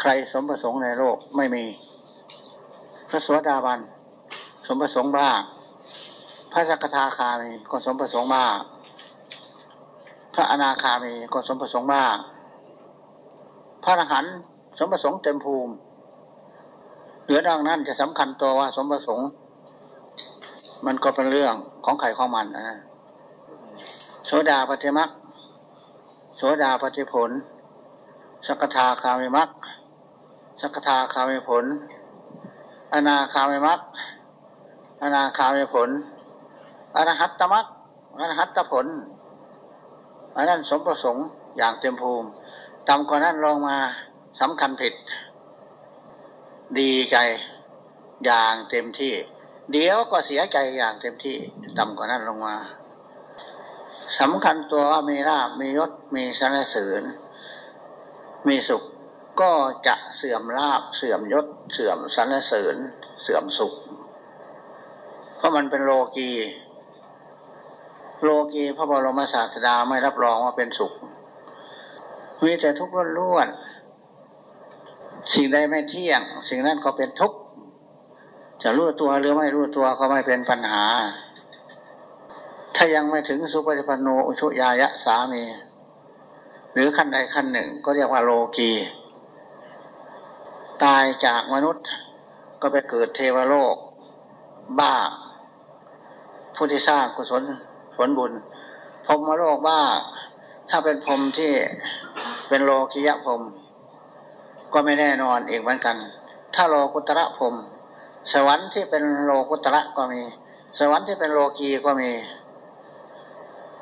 ใครสมประสงค์ในโลกไม่มี พระสวสดาบัน สมประสงค์บ้างพระสักทาคามีก็สมประสงค์บ้างพระอนาคามีก็สมประสงค์บ้างพระอรหันต์สมประสงค์เต็มภูมิเหลือดังนั้นจะสำคัญตัวว่าสมประสงค์ มันก็เป็นเรื่องของไข่ของมันนะโสดาปฏิมักโสดาปฏิผลสกทาคามิมัก สกทาคามิผล อนาคามิมักอนาคามิผล อรหัตตมักอรหัตตผลอันนั้นสมประสงค์อย่างเต็มภูมิต่ำกว่านั้นลงมาสำคัญผิด ดีใจอย่างเต็มที่ เดี๋ยวก็เสียใจอย่างเต็มที่ต่ำกว่านั้นลงมาสำคัญตัวว่ามีราบมียศมีสรรเสริญมีสุข ก็จะเสื่อมลาบเสื่อมยศ เสื่อมสรรเสริญ เสื่อมสุข เพราะมันเป็นโลกี โลกีพระบรมศาสดาไม่รับรองว่าเป็นสุข มีแต่ทุกข์ล้วนสิ่งใดไม่เที่ยง สิ่งนั้นก็เป็นทุกข์จะรู้ตัวหรือไม่รู้ตัวก็ไม่เป็นปัญหา ถ้ายังไม่ถึงสุปฏิปันโนอุชุยายะสามี หรือขั้นใดขั้นหนึ่งก็เรียกว่าโลกี ตายจากมนุษย์ก็ไปเกิดเทวโลก บ้า ผู้ที่สร้างกุศลผลบุญพรมโลกบ้า ถ้าเป็นพรมที่เป็นโลกิยะพรมก็ไม่แน่นอนอีกเหมือนกัน ถ้าโลกุตระพรมสวรรค์ที่เป็นโลกุตระก็มี สวรรค์ที่เป็นโลกีก็มี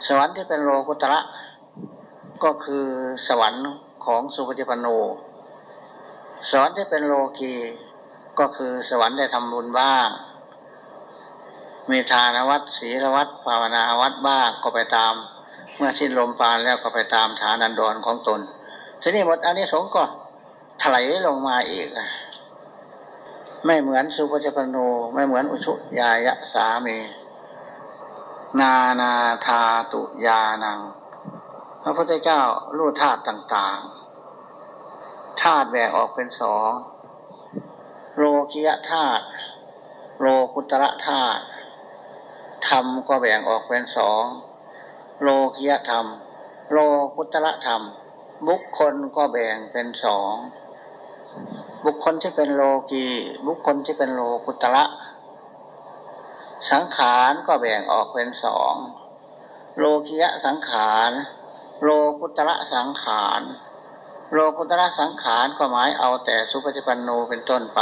สวรรค์ที่เป็นโลกุตระก็คือสวรรค์ของสุปฏิปันโน สวรรค์ที่เป็นโลกีก็คือสวรรค์ได้ทำบุญบ้าง มีทานวัดศีลวัดภาวนาวัดบ้างก็ไปตาม เมื่อสิ้นลมปานแล้วก็ไปตามฐานันดรของตน ทีนี้หมดอันนี้สงก็ถลายลงมาอีก ไม่เหมือนสุปฏิปโนไม่เหมือนอุชุยายะสามี นานาธาตุยานัง พระพุทธเจ้ารู้ธาตุต่าง ๆ ธาตุแบ่งออกเป็นสองโลกิยธาตุโลกุตระธาตุธรรมก็แบ่งออกเป็นสองโลกิยธรรม โลกุตระธรรม บุคคลก็แบ่งเป็นสองบุคคลที่เป็นโลกีบุคคลที่เป็นโลกุตระสังขารก็แบ่งออกเป็นสองโลกิยะสังขาร โลกุตระสังขาร โลกุตระสังขารก็หมายเอาแต่สุปฏิปันโนเป็นต้นไป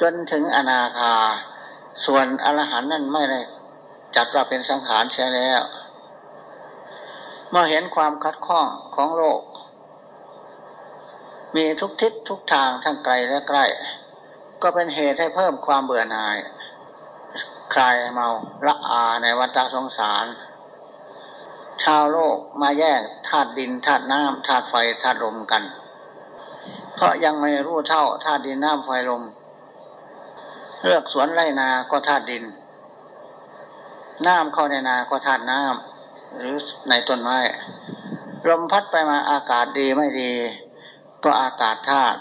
จนถึงอนาคา ส่วนอรหันนั่นไม่ได้จัดว่าเป็นสังขารใช่แล้ว เมื่อเห็นความคัดข้องของโลก มีทุกทิศทุกทางทั้งไกลและใกล้ ก็เป็นเหตุให้เพิ่มความเบื่อหน่าย คลายเมาละอาในวัฏสงสาร ชาวโลกมาแยกธาตุดินธาตุน้ำธาตุไฟธาตุลมกัน เพราะยังไม่รู้เท่าธาตุดินน้ำไฟลม เลือกสวนไรนาก็ธาตุดิน น้ำเข้าในนาก็ธาตุน้ำหรือในต้นไม้ลมพัดไปมาอากาศดีไม่ดี ก็อากาศธาตุ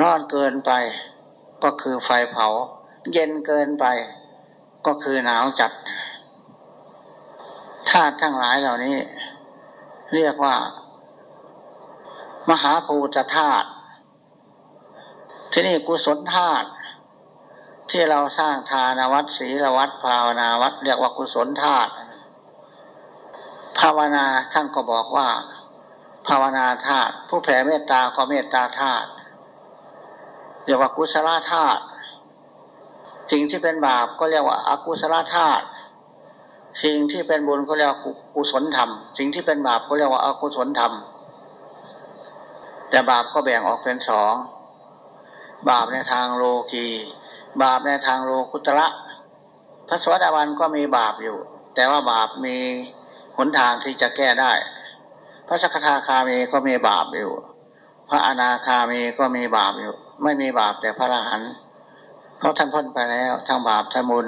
ร้อนเกินไป ก็คือไฟเผา เย็นเกินไป ก็คือหนาวจัด ธาตุทั้งหลายเหล่านี้ เรียกว่า มหาภูตธาตุที่นี่กุศลธาตุที่เราสร้างทานวัดศีลวัดภาวนาวัด เรียกว่ากุศลธาตุภาวนาท่านก็บอกว่า ภาวนาธาตุผู้แผ่เมตตาก็เมตตาธาตุเรียกว่ากุศลธาตุสิ่งที่เป็นบาปก็เรียกว่าอากุศลธาตุ สิ่งที่เป็นบุญก็เรียกว่ากุศลธรรม สิ่งที่เป็นบาปก็เรียกว่าอกุศลธรรม แต่บาปก็แบ่งออกเป็นสอง บาปในทางโลกีบาปในทางโลกุตระพระสวัสดิวันก็มีบาปอยู่ แต่ว่าบาปมีหนทางที่จะแก้ได้ พระสกทาคามีก็มีบาปอยู่ พระอนาคามีก็มีบาปอยู่ ไม่มีบาปแต่พระอรหันต์เขาท่านพ้นไปแล้วทั้งบาปทั้งบุญ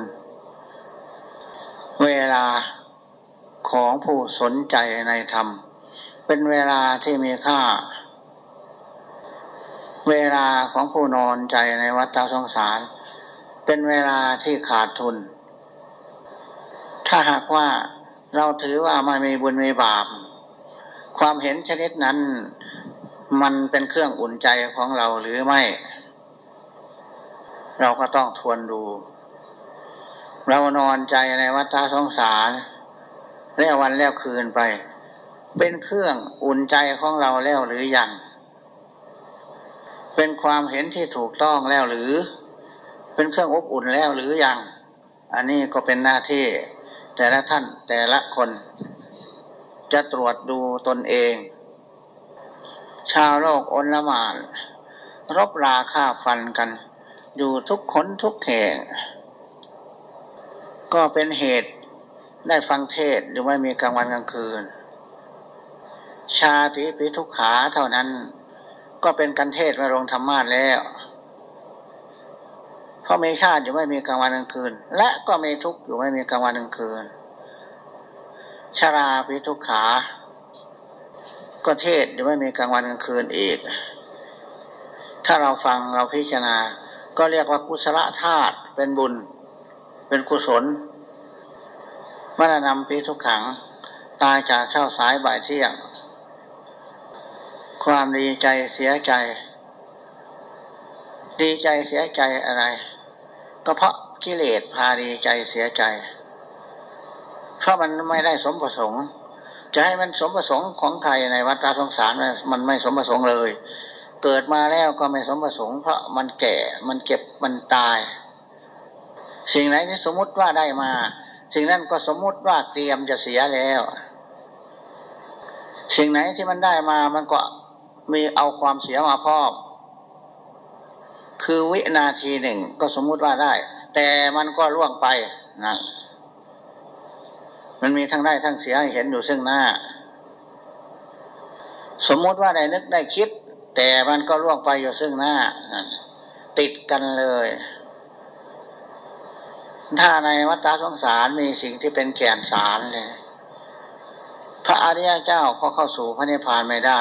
เวลาของผู้สนใจในธรรม เป็นเวลาที่มีค่า เวลาของผู้นอนใจในวัฏสงสาร เป็นเวลาที่ขาดทุน ถ้าหากว่าเราถือว่าไม่มีบุญมีบาป ความเห็นชนิดนั้น มันเป็นเครื่องอุ่นใจของเราหรือไม่ เราก็ต้องทวนดู เรานอนใจในวัฏสงสารแล้ววันแล้วคืนไป เป็นเครื่องอุ่นใจของเราแล้วหรือยัง เป็นความเห็นที่ถูกต้องแล้วหรือ เป็นเครื่องอบอุ่นแล้วหรือยัง อันนี้ก็เป็นหน้าที่ แต่ละท่านแต่ละคน จะตรวจดูตนเอง ชาวโลกอนละมานรบราฆ่าฟันกัน อยู่ทุกคนทุกแห่ง ก็เป็นเหตุได้ฟังเทศหรือไม่มีกลางวันกลางคืน ชาติปิทุกขาเท่านั้น ก็เป็นกันเทศมาลงธรรมาสแล้วเพราะมีชาติอยู่ไม่มีกลางวันกลางคืน และก็มีทุกข์อยู่ไม่มีกลางวันกลางคืน ชาราปิทุกขา ก็เทศอยู่ไม่มีกลางวันกลางคืนอีก ถ้าเราฟังเราพิจารณา ก็เรียกว่ากุศลธาตุเป็นบุญ เป็นกุศลมรณะปีทุกขัง ตายจากเช้าสายบ่ายเที่ยง ความดีใจเสียใจ ดีใจเสียใจอะไร ก็เพราะกิเลสพาดีใจเสียใจ เพราะมันไม่ได้สมประสงค์ จะให้มันสมประสงค์ของใครในวัฏสงสารมันไม่สมประสงค์เลย เกิดมาแล้วก็ไม่สมประสงค์ เพราะมันแก่ มันเก็บ มันตาย สิ่งไหนที่สมมุติว่าได้มา สิ่งนั้นก็สมมุติว่าเตรียมจะเสียแล้ว สิ่งไหนที่มันได้มามันก็มีเอาความเสียมาพอบคือวินาทีหนึ่งก็สมมุติว่าได้ แต่มันก็ล่วงไปนะมันมีทั้งได้ทั้งเสียให้เห็นอยู่ซึ่งหน้า สมมุติว่าได้นึกได้คิด แต่มันก็ล่วงไปอยู่ซึ่งหน้า ติดกันเลย ถ้าในวัฏสงสารมีสิ่งที่เป็นแก่นสารเลยพระอริยเจ้าก็เข้าสู่พระนิพพานไม่ได้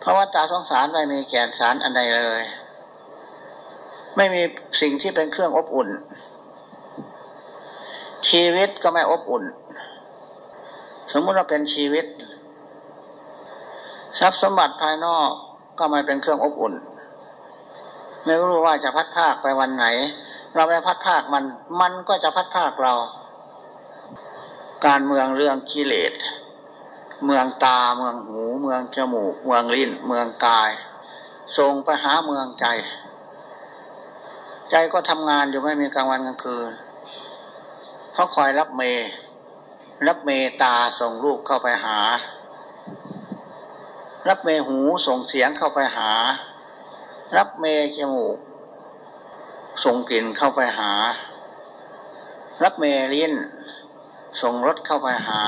เพราะว่าตาสงสารไม่มีแก่นสารอันใดเลย ไม่มีสิ่งที่เป็นเครื่องอบอุ่น ชีวิตก็ไม่อบอุ่น สมมุติว่าเป็นชีวิต ทรัพย์สมบัติภายนอกก็ไม่เป็นเครื่องอบอุ่น ไม่รู้ว่าจะพัดภาคไปวันไหน เราไปพัดภาคมัน มันก็จะพัดภาคเรา การเมืองเรื่องกิเลส เมืองตาเมืองหู เมืองจมูก เมืองลิ้น เมืองกายส่งไปหาเมืองใจ ใจก็ทำงานอยู่ไม่มีกลางวันกลางคืนเขาคอยรับเมรับเมตาส่งลูกเข้าไปหา รับเมหูส่งเสียงเข้าไปหา รับเมจมูก ส่งกลิ่นเข้าไปหา รับเมลิ้นส่งรสเข้าไปหา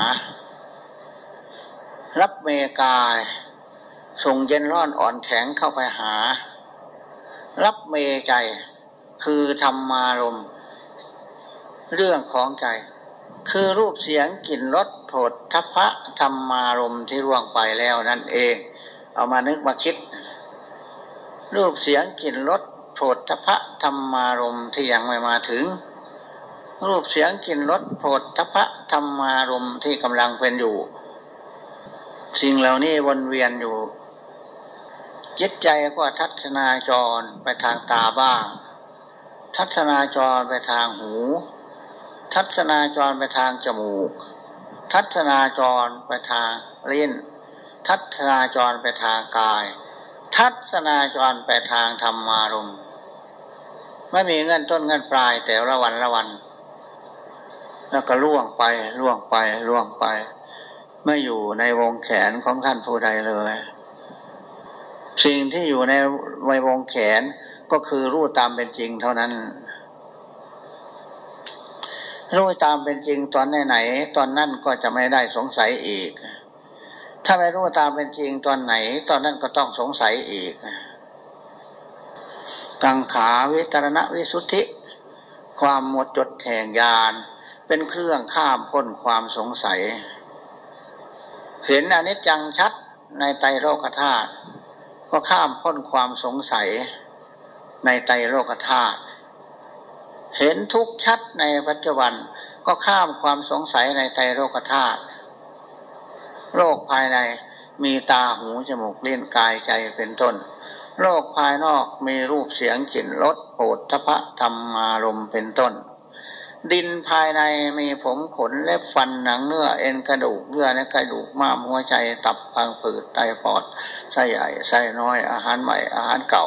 รับเมกาย ส่งเย็นร้อนอ่อนแข็งเข้าไปหา รับเมใจ คือธรรมารมเรื่องของใจ คือรูปเสียงกลิ่นรสโผฏฐพะธรรมารมที่ร่วงไปแล้วนั่นเอง เอามานึกมาคิด รูปเสียงกลิ่นรส โผฏฐพะธรรมารมที่ยังไม่มาถึง รูปเสียงกลิ่นรสโผฏฐพะธรรมารมที่กำลังเป็นอยู่ สิ่งเหล่านี้วนเวียนอยู่ จิตใจก็ทัศนาจรไปทางตาบ้าง ทัศนาจรไปทางหู ทัศนาจรไปทางจมูก ทัศนาจรไปทางลิ้นทัศนาจรไปทางกาย ทัศนาจรไปทางธรรมารม ไม่มีเงินต้นเงินปลายแต่ละวันละวัน แล้วก็ล่วงไปล่วงไปล่วงไป ไม่อยู่ในวงแขนของท่านผู้ใดเลย สิ่งที่อยู่ในในวงแขนก็คือรู้ตามเป็นจริงเท่านั้น รู้ตามเป็นจริงตอนไหนๆตอนนั้นก็จะไม่ได้สงสัยอีก ถ้าไม่รู้ตามเป็นจริงตอนไหน ตอนนั้นก็ต้องสงสัยอีก กังขาวิตรณวิสุทธิ ความหมดจดแห่งยานเป็นเครื่องข้ามพ้นความสงสัย เห็นอนิจจังชัดในไตโลกธาตุก็ข้ามพ้นความสงสัยในใจโลกธาตุเห็นทุกชัดในปัจจุบันก็ข้ามความสงสัยในใจโลกธาตุโลกภายในมีตาหูจมูกเลี้ยนกายใจเป็นต้น โลกภายนอกมีรูปเสียงกลิ่นรสโผฏฐพะธรรมารมเป็นต้น ดินภายในมีผมขนเล็บฟันหนังเนื้อเอ็นกระดูกเยื่อในกระดูกม้ามหัวใจตับพังผืดไตปอดไส้ใหญ่ไส้น้อยอาหารใหม่อาหารเก่า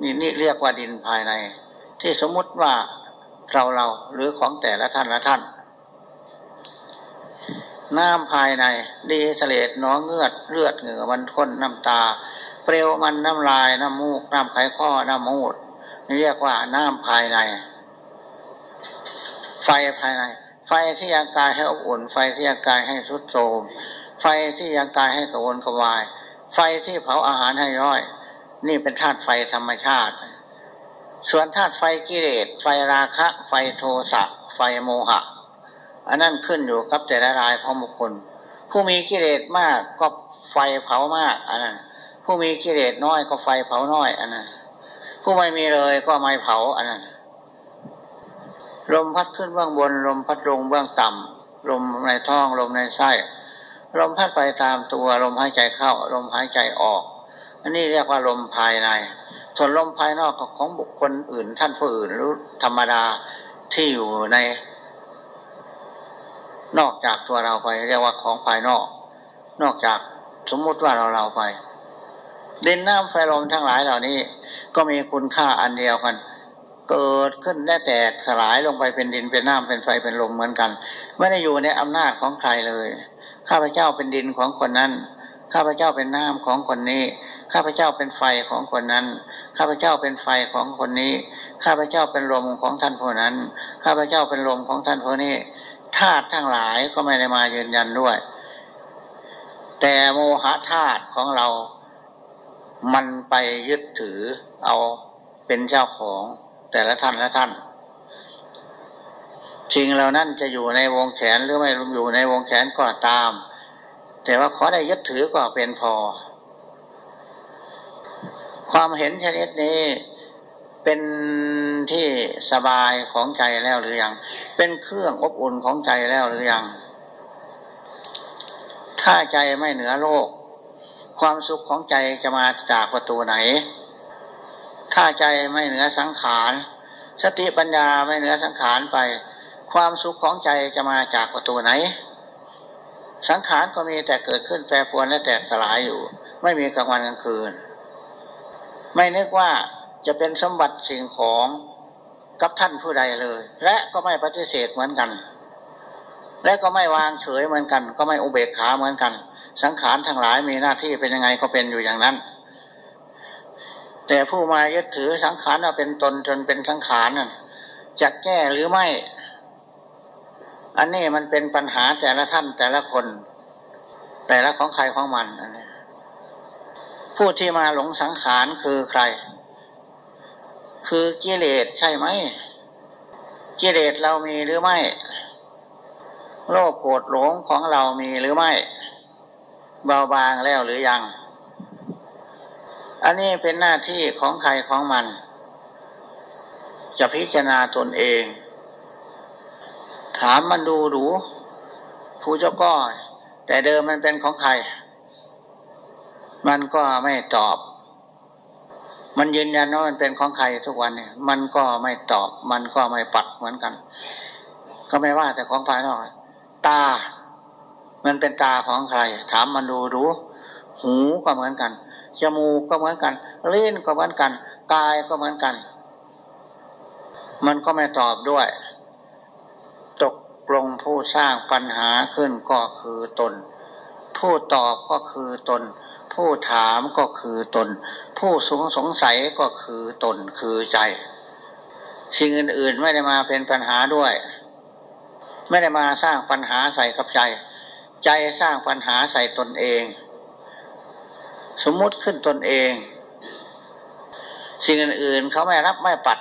นี่นี่เรียกว่าดินภายใน ที่สมมุติว่าเราเราหรือของแต่ละท่านละท่าน น้ำภายในดีเสลดน้องเงือดเลือดเหงื่อมันทนน้ำตา เปลวมันน้ำลายน้ำมูกน้ำไขข้อน้ำมูดนี่เรียกว่าน้ำภายใน ไฟภายใน ไฟที่ยังกายให้อบอุ่น ไฟที่ยังกายให้สุดโทมไฟที่ยังกายให้กระวนกระวาย ไฟที่เผาอาหารให้ย่อย นี่เป็นธาตุไฟธรรมชาติ ส่วนธาตุไฟกิเลสไฟราคะ ไฟโทสะ ไฟโมหะ อันนั้นขึ้นอยู่กับแต่ละรายของบุคคล ผู้มีกิเลสมากก็ไฟเผามากอันนั้น ผู้มีกิเลสน้อยก็ไฟเผาน้อย อันนั้นผู้ไม่มีเลยก็ไม่เผา อันนั้นลมพัดขึ้นเบื้องบน ลมพัดลงเบื้องต่ำลมในท้องลมในไส้ลมพัดไปตามตัวลมหายใจเข้า ลมหายใจออก อันนี้เรียกว่าลมภายใน ส่วนลมภายนอกของบุคคลอื่น ท่านผู้อื่นรู้ธรรมดาที่อยู่ใน นอกจากตัวเราไป เรียกว่าของภายนอก นอกจากสมมุติว่าเราเราไป ดินน้ำไฟลมทั้งหลายเหล่านี้ ก็มีคุณค่าอันเดียวกัน เกิดขึ้นได้แตกสลายลงไปเป็นดินเป็นน้ำเป็นไฟเป็นลมเหมือนกัน ไม่ได้อยู่ในอำนาจของใครเลย ข้าพเจ้าเป็นดินของคนนั้น ข้าพเจ้าเป็นน้ำของคนนี้ ข้าพเจ้าเป็นไฟของคนนั้น ข้าพเจ้าเป็นไฟของคนนี้ ข้าพเจ้าเป็นลมของท่านผู้นั้น ข้าพเจ้าเป็นลมของท่านผู้นี้ธาตุทั้งหลายก็ไม่ได้มายืนยันด้วย แต่โมหะธาตุของเรา มันไปยึดถือเอาเป็นเจ้าของแต่ละท่านละท่านชิงเรานั่นจะอยู่ในวงแขนหรือไม่อยู่ในวงแขนก็ตาม แต่ว่าขอได้ยึดถือก็เป็นพอ ความเห็นชนิดนี้เป็นที่สบายของใจแล้วหรือยัง เป็นเครื่องอบอุ่นของใจแล้วหรือยัง ถ้าใจไม่เหนือโลก ความสุขของใจจะมาจากประตูไหน ถ้าใจไม่เหนือสังขาร สติปัญญาไม่เหนือสังขารไป ความสุขของใจจะมาจากประตูไหน สังขารก็มีแต่เกิดขึ้นแปรปรวนและแตกสลายอยู่ ไม่มีกลางวันกลางคืน ไม่นึกว่าจะเป็นสมบัติสิ่งของกับท่านผู้ใดเลย และก็ไม่ปฏิเสธเหมือนกัน และก็ไม่วางเฉยเหมือนกัน ก็ไม่อุเบกขาเหมือนกัน สังขารทั้งหลายมีหน้าที่เป็นยังไงก็เป็นอยู่อย่างนั้น แต่ผู้มายึดถือสังขารว่าเป็นตนจนเป็นสังขารนั่นจะแก้หรือไม่ อันนี้มันเป็นปัญหาแต่ละท่านแต่ละคน แต่ละของใครของมันอนนผู้ที่มาหลงสังขารคือใคร คือกิเลสใช่ไหมกิเลสเรามีหรือไม่ โลภโกรธหลงของเรามีหรือไม่ เบาบางแล้วหรือยัง อันนี้เป็นหน้าที่ของใครของมัน จะพิจารณาตนเอง ถามมันดูดูผู้เจ้าก็แต่เดิมมันเป็นของใคร มันก็ไม่ตอบ มันยืนยันว่ามันเป็นของใครทุกวันเนี่ยมันก็ไม่ตอบ มันก็ไม่ปัดเหมือนกัน ก็ไม่ว่าแต่ของภายนอก ตา มันเป็นตาของใคร ถามมันดูดูหูก็เหมือนกัน จมูกก็เหมือนกันเลิ้นก็เหมือนกัน กายก็เหมือนกัน มันก็ไม่ตอบด้วย ตกลงผู้สร้างปัญหาขึ้นก็คือตน ผู้ตอบก็คือตน ผู้ถามก็คือตน ผู้สงสงสัยก็คือตนคือใจ สิ่งอื่น ๆ ไม่ได้มาเป็นปัญหาด้วย ไม่ได้มาสร้างปัญหาใส่กับใจ ใจสร้างปัญหาใส่ตนเอง สมมุติขึ้นตนเอง สิ่งอื่นๆเขาไม่รับไม่ปัด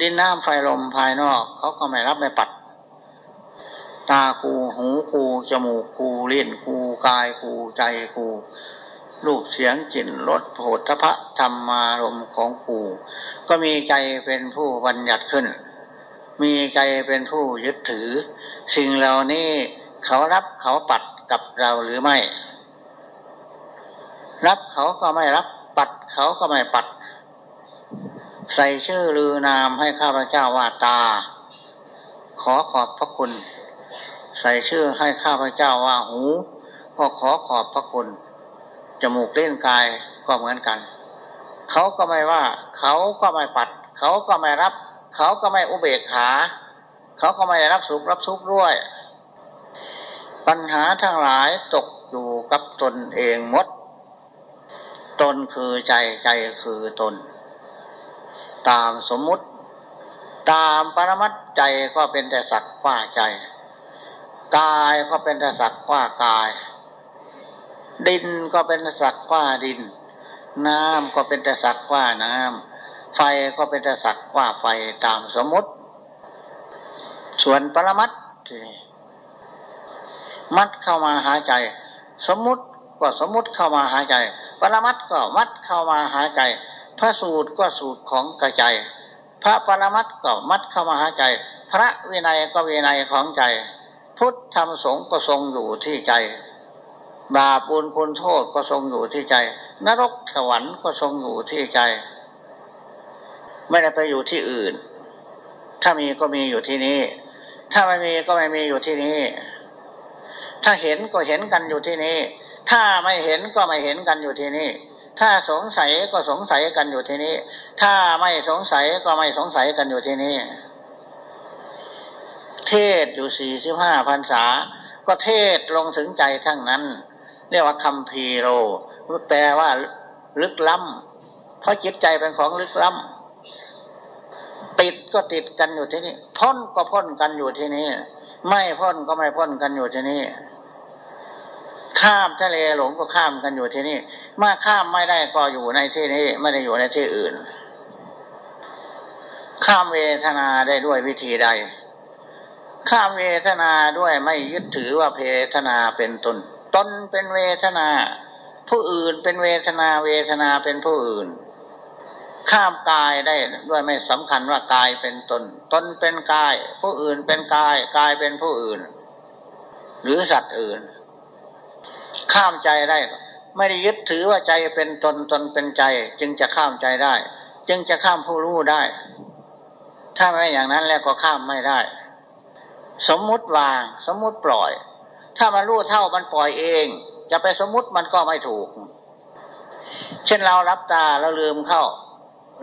ดินน้ำไฟลมภายนอกเขาก็ไม่รับไม่ปัด ตาคูหูคูจมูกคูลิ้นคูกายคูใจคูรูปเสียงกลิ่นรสโผฏฐะธรรมารมของปู่ก็มีใจเป็นผู้บัญญัติขึ้น มีใจเป็นผู้ยึดถือ สิ่งเหล่านี้ เขารับเขาปัดกับเราหรือไม่ รับเขาก็ไม่รับ ปัดเขาก็ไม่ปัด ใส่ชื่อลือนามให้ข้าพเจ้าว่าตา ขอขอบพระคุณ ใส่ชื่อให้ข้าพเจ้าว่าหู ก็ขอขอบพระคุณ จมูกเล่นกายก็เหมือนกัน เขาก็ไม่ว่า เขาก็ไม่ปัด เขาก็ไม่รับ เขาก็ไม่อุเบกขา เขาก็ไม่รับสุขรับทุกข์ด้วย ปัญหาทั้งหลายตกอยู่กับตนเองหมด ตนคือใจใจคือตน ตามสมมุติ ตามปรมัตใจก็เป็นแต่สักว่าใจ กายก็เป็นแต่สักว่ากาย ดินก็เป็นสักว่าดิน น้ำก็เป็นแต่สักว่าน้ำไฟก็เป็นแต่สักว่าไฟตามสมมติ ส่วนปรมัต มัดเข้ามาหาใจ สมมุติก็สมมุติเข้ามาหาใจ ปรมัตก็มัดเข้ามาหาใจ พระสูตรก็สูตรของกระใจ พระปรมัตก็มัดเข้ามาหาใจ พระวินัยก็วินัยของใจ พุทธธรรมสงฆ์ก็ทรงอยู่ที่ใจ บาปบุญคุณโทษก็ทรงอยู่ที่ใจ นรกสวรรค์ก็ทรงอยู่ที่ใจ ไม่ได้ไปอยู่ที่อื่น ถ้ามีก็มีอยู่ที่นี้ ถ้าไม่มีก็ไม่มีอยู่ที่นี้ ถ้าเห็นก็เห็นกันอยู่ที่นี้ถ้าไม่เห็นก็ไม่เห็นกันอยู่ที่นี้ถ้าสงสัยก็สงสัยกันอยู่ที่นี้ถ้าไม่สงสัยก็ไม่สงสัยกันอยู่ที่นี้เทศอยู่สี่สิบห้าพรรษา ก็เทศลงถึงใจทั้งนั้น เรียกว่าคำพีโร แปลว่าลึกล้ำ เพราะจิตใจเป็นของลึกล้ำติดก็ติดกันอยู่ที่นี่ พ้นก็พ้นกันอยู่ที่นี่ ไม่พ้นก็ไม่พ้นกันอยู่ที่นี่ ข้ามทะเลหลงก็ข้ามกันอยู่ที่นี่มื่ข้ามไม่ได้ก็อยู่ในที่นี้ไม่ได้อยู่ในที่อื่น ข้ามเวทนาได้ด้วยวิธีใด ข้ามเวทนาด้วยไม่ยึดถือว่าเพทนาเป็นตน ตนเป็นเวทนา ผู้อื่นเป็นเวทนาเวทนาเป็นผู้อื่น ข้ามกายได้ด้วยไม่สำคัญว่ากายเป็นตน ตนเป็นกาย ผู้อื่นเป็นกาย กายเป็นผู้อื่น หรือสัตว์อื่น ข้ามใจได้ ไม่ได้ยึดถือว่าใจเป็นตนตนเป็นใจ จึงจะข้ามใจได้ จึงจะข้ามผู้รู้ได้ ถ้าไม่อย่างนั้นแล้วก็ข้ามไม่ได้ สมมุติวาง สมมุติปล่อย ถ้ามันรู้เท่ามันปล่อยเอง จะไปสมมุติมันก็ไม่ถูก เช่นเรารับตาแล้วลืมเข้า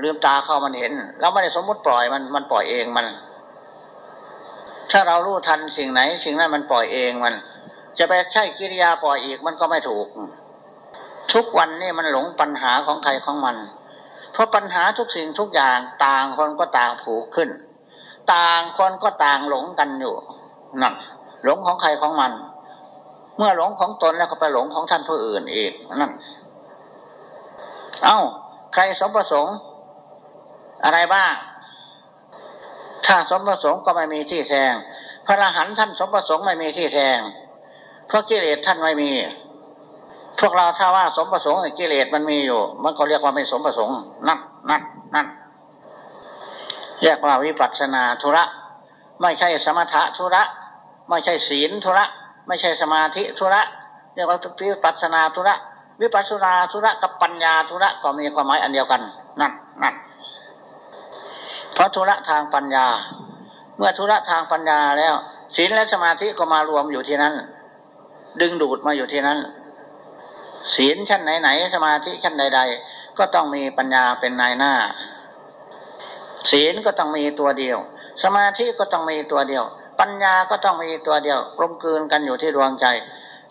ลืมตาเข้ามันเห็น เราไม่ได้สมมุติปล่อยมันมันปล่อยเองมัน ถ้าเรารู้ทันสิ่งไหน สิ่งนั้นมันปล่อยเองมัน จะไปใช่กิริยาปล่อยอีกมันก็ไม่ถูก ทุกวันนี่มันหลงปัญหาของใครของมัน เพราะปัญหาทุกสิ่งทุกอย่างต่างคนก็ต่างผูกขึ้น ต่างคนก็ต่างหลงกันอยู่นั่นหลงของใครของมัน เมื่อหลงของตนแล้วก็ไปหลงของท่านผู้อื่นอีกนั่นเอา้า ใครสมประสงค์ อะไรบ้าง ถ้าสมประสงค์ก็ไม่มีที่แทง พระอรหันต์ท่านสมประสงค์ไม่มีที่แทง เพราะกิเลสท่านไม่มี พวกเราถ้าว่าสมประสงค์กิเลสมันมีอยู่ มันก็เรียกว่าไม่สมประสงค์นั่นนั่นนั่นเรียกว่าวิปัสสนาธุระ ไม่ใช่สมถะธุระ ไม่ใช่ศีลธุระ ไม่ใช่สมาธิธุระ เรียกว่าวิปัสสนาธุระ วิปัสสนาธุระกับปัญญาธุระก็มีความหมายอันเดียวกัน นั่นนั่น เพราะธุระทางปัญญา เมื่อธุระทางปัญญาแล้วศีลและสมาธิก็มารวมอยู่ที่นั้น ดึงดูดมาอยู่ที่นั้น ศีลชั้นไหนๆสมาธิชั้นใด ๆ ก็ต้องมีปัญญาเป็นนายหน้า ศีลก็ต้องมีตัวเดียว สมาธิก็ต้องมีตัวเดียว ปัญญาก็ต้องมีตัวเดียวกลมกลืนกันอยู่ที่ดวงใจ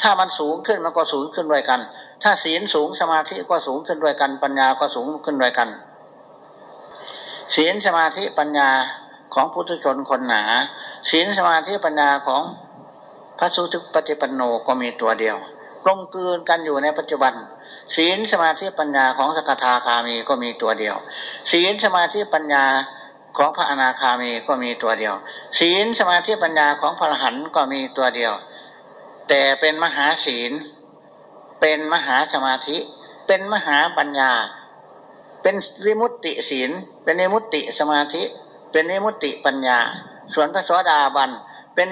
ถ้ามันสูงขึ้นมันก็สูงขึ้นด้วยกัน ถ้าศีลสูงสมาธิก็สูงขึ้นด้วยกัน ปัญญาก็สูงขึ้นด้วยกัน ศีลสมาธิปัญญาของพุทธชนคนหนา ศีลสมาธิปัญญาของพระสุทุปฏิปันโนก็มีตัวเดียวลมกลืนกันอยู่ในปัจจุบัน ศีลสมาธิปัญญาของสกทาคามีก็มีตัวเดียว ศีลสมาธิปัญญาของพระอนาคามีก็มีตัวเดียว ศีลสมาธิปัญญาของพระอรหันต์ก็มีตัวเดียว แต่เป็นมหาศีล เป็นมหาสมาธิ เป็นมหาปัญญา เป็นวิมุตติศีล เป็นวิมุตติสมาธิ เป็นวิมุตติปัญญา ส่วนพระสวสดาบันเป็น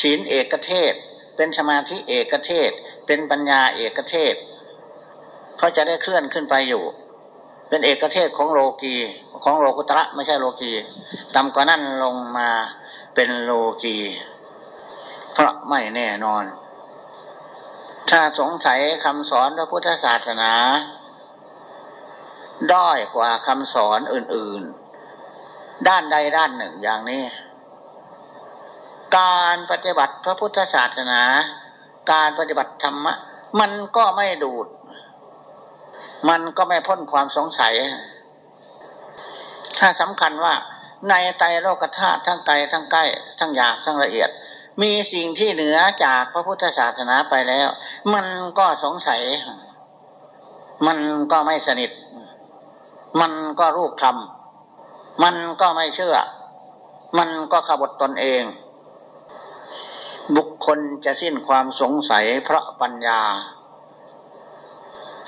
ศีลเอกเทศ เป็นสมาธิเอกเทศ เป็นปัญญาเอกเทศ เขาจะได้เคลื่อนขึ้นไปอยู่ เป็นเอกเทศของโลกีของโลกุตระไม่ใช่โลกีต่ำกว่านั้นลงมาเป็นโลกีเพราะไม่แน่นอน ถ้าสงสัยคำสอนพระพุทธศาสนา ด้อยกว่าคำสอนอื่น ๆ ด้านใดด้านหนึ่งอย่างนี้ การปฏิบัติพระพุทธศาสนา การปฏิบัติธรรมะ มันก็ไม่ดูด มันก็ไม่พ้นความสงสัย ถ้าสำคัญว่าในไตรโลกธาตุทั้งไกลทั้งใกล้ ทั้งหยาบทั้งละเอียด มีสิ่งที่เหนือจากพระพุทธศาสนาไปแล้ว มันก็สงสัย มันก็ไม่สนิท มันก็รูปธรรม มันก็ไม่เชื่อ มันก็ขบฏตนเอง บุคคลจะสิ้นความสงสัยเพราะปัญญา